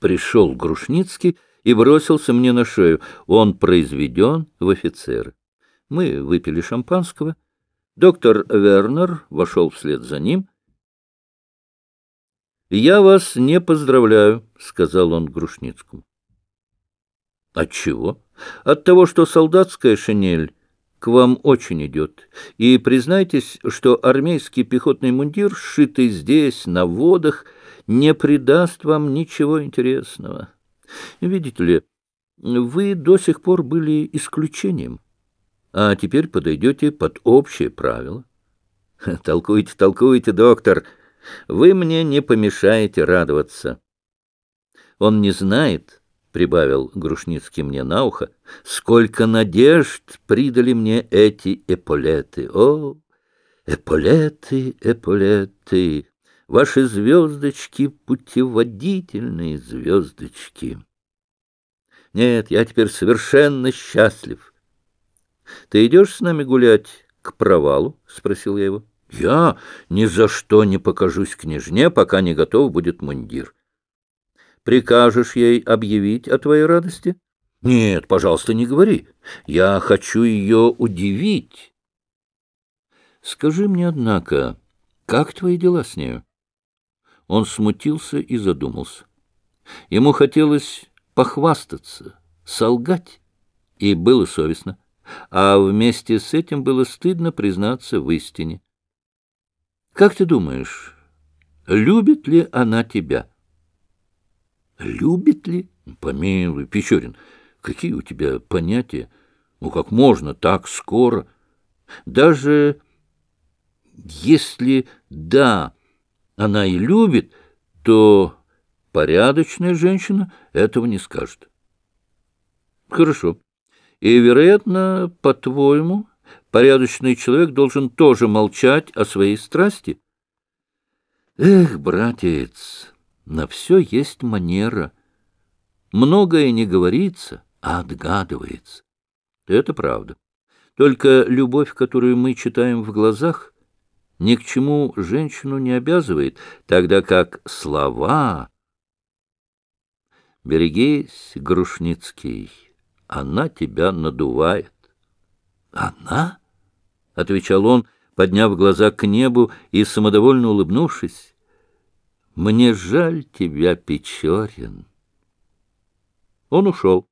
Пришел Грушницкий и бросился мне на шею. Он произведен в офицеры. Мы выпили шампанского. Доктор Вернер вошел вслед за ним. «Я вас не поздравляю», — сказал он Грушницкому. «От чего?» «От того, что солдатская шинель к вам очень идет. И признайтесь, что армейский пехотный мундир, сшитый здесь, на водах, не придаст вам ничего интересного. Видите ли, вы до сих пор были исключением, а теперь подойдете под общее правило. Толкуйте, толкуйте, доктор, вы мне не помешаете радоваться. Он не знает, — прибавил Грушницкий мне на ухо, — сколько надежд придали мне эти эполеты. О, эполеты, эполеты! Ваши звездочки — путеводительные звездочки. Нет, я теперь совершенно счастлив. — Ты идешь с нами гулять к провалу? — спросил я его. — Я ни за что не покажусь княжне, пока не готов будет мундир. — Прикажешь ей объявить о твоей радости? — Нет, пожалуйста, не говори. Я хочу ее удивить. — Скажи мне, однако, как твои дела с нею? Он смутился и задумался. Ему хотелось похвастаться, солгать, и было совестно, а вместе с этим было стыдно признаться в истине. «Как ты думаешь, любит ли она тебя?» «Любит ли? Помилуй, Печорин, какие у тебя понятия? Ну, как можно так скоро? Даже если да, она и любит, то порядочная женщина этого не скажет. Хорошо. И, вероятно, по-твоему, порядочный человек должен тоже молчать о своей страсти? Эх, братец, на все есть манера. Многое не говорится, а отгадывается. Это правда. Только любовь, которую мы читаем в глазах, ни к чему женщину не обязывает, тогда как слова... Берегись, Грушницкий, она тебя надувает. Она? — отвечал он, подняв глаза к небу и самодовольно улыбнувшись. Мне жаль тебя, Печорин. Он ушел.